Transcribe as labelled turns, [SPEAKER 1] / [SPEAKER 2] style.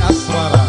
[SPEAKER 1] a